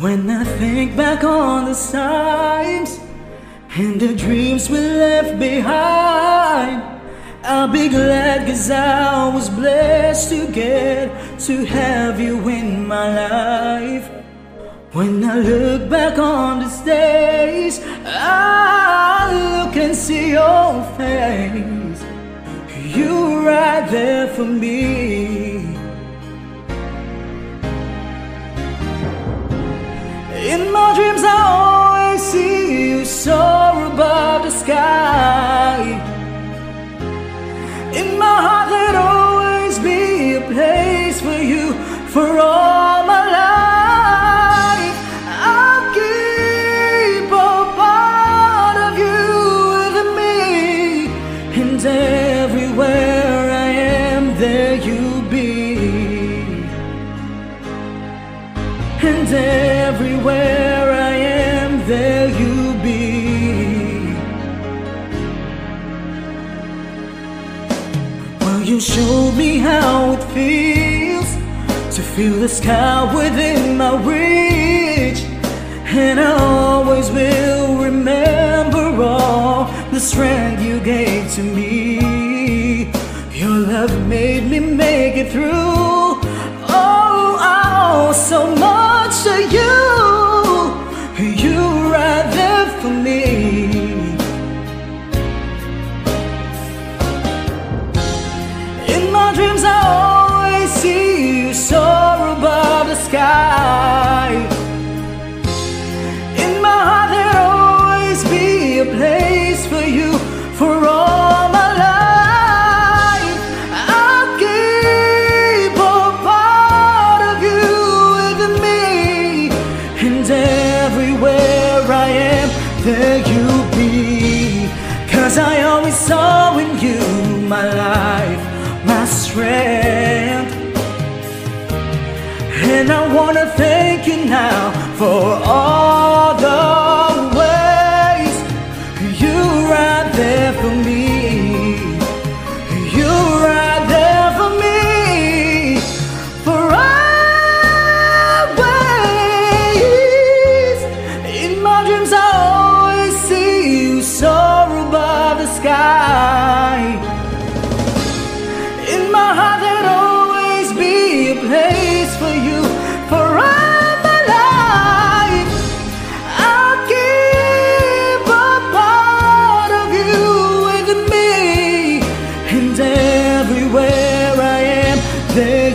When I think back on the times and the dreams we left behind, I'll be glad cause I was blessed to get to have you in my life. When I look back on these days, I look and see your face. You're right there for me. In my heart, there'd always be a place for you for all my life. I'll keep a part of you with me, and everywhere I am, there you'll be. And everywhere you showed me how it feels to feel the sky within my reach. And I always will remember all the strength you gave to me. Your love made me make it through. Oh, I owe so much to. You there you be. Cause I always saw in you my life, my strength. And I wanna thank you now for all above. In my heart, there'll always be a place for you for all my life. I'll keep a part of you with me, and everywhere I am, there